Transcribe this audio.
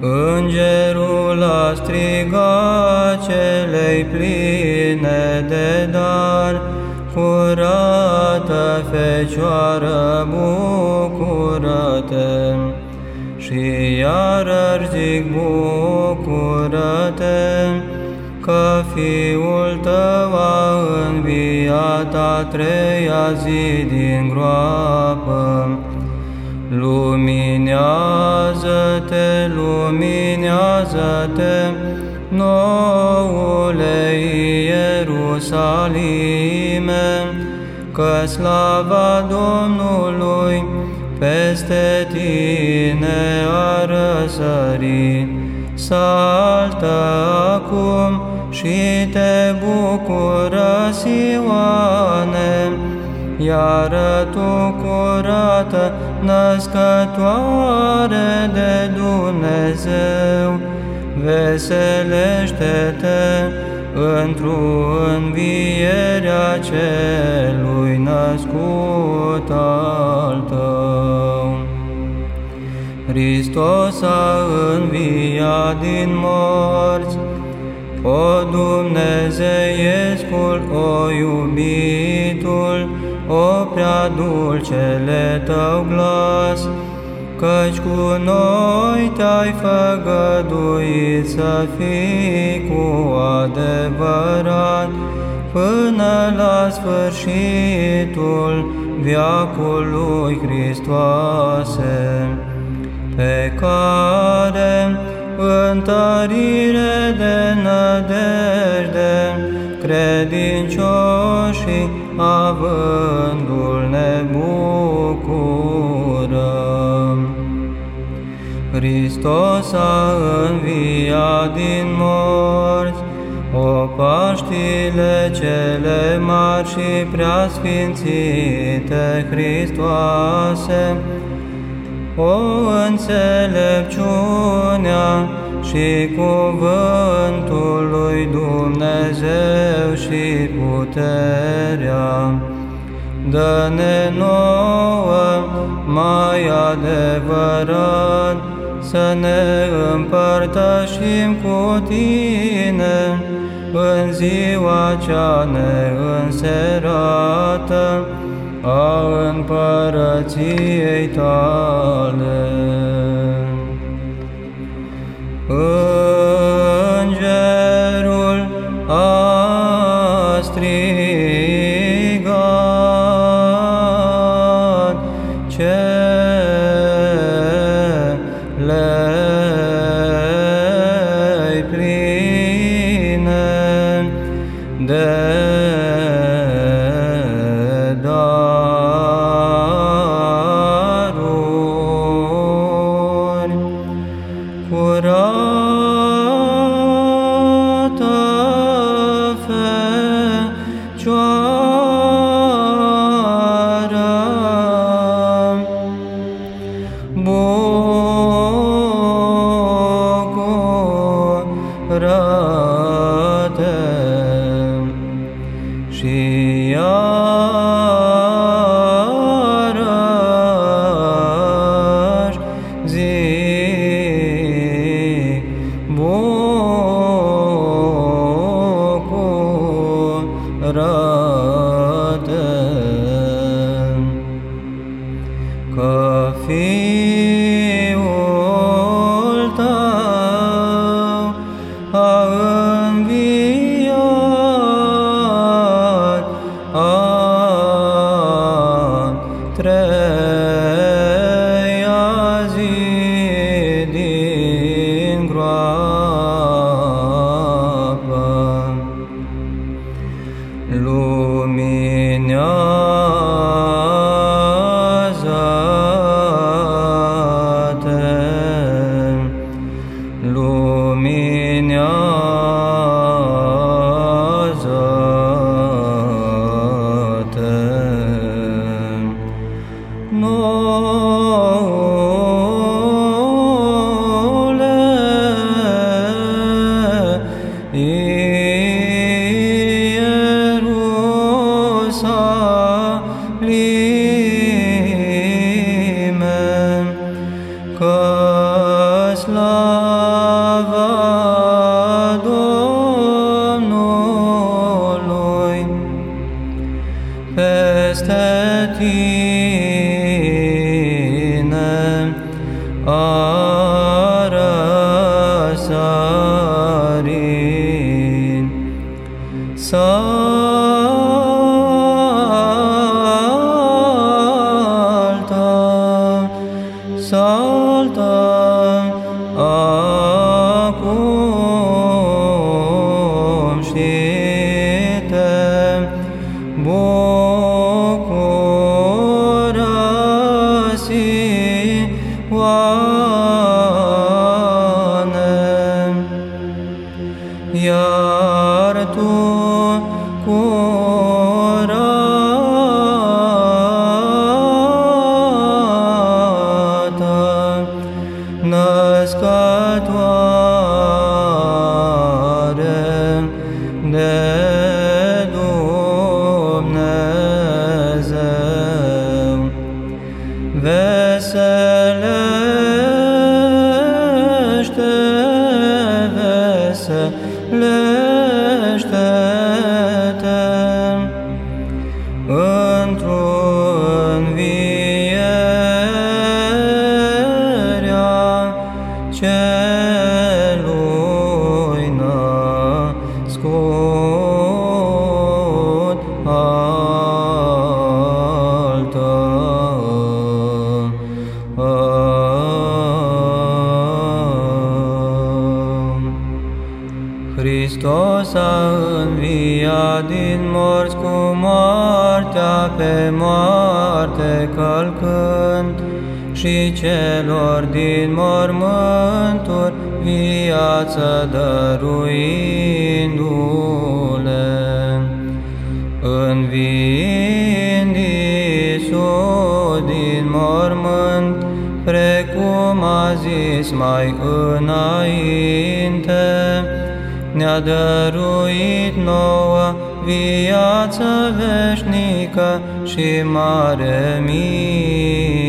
Îngerul a strigat celei pline de dar, Curată Fecioară, bucură-te! Și iarăși zic, bucură-te, Că Fiul tău a înviat a treia zi din groapă, Luminează-te, luminează-te, noule Ierusalime, că slava Domnului peste tine a răsărit. Saltă acum și te bucură, Sioane, iar tu curată, născătoare de Dumnezeu, veselește-te într-o învierea celui născut al tău. Hristos a înviat din morți, o Dumnezeiescul, o iubitul, o prea dulcele tău glas, căci cu noi te-ai făgăduit să fii cu adevărat. Până la sfârșitul viacului Hristoase, pe care întărire de nădejde, credincioșii avândul ne bucurăm. Hristos a înviat din morți, o Paștile cele mari și preasfințite Hristoase, o înțelepciunea și cuvântul lui Dumnezeu și puterea. Dă-ne nouă mai adevărat să ne împărtășim cu Tine în ziua cea neînserată a împărăției Tale. A strigat celei pline de Socratem și iarăși zic bun. Saltă, Dumnezeu, veselește, veselește-te într-un din morți cu moartea pe moarte călcând și celor din mormânturi viață dăruindu-le. Înviind Iisus din mormânt, precum a zis mai înainte, ne-a dăruit nouă viață veșnică și mare milă.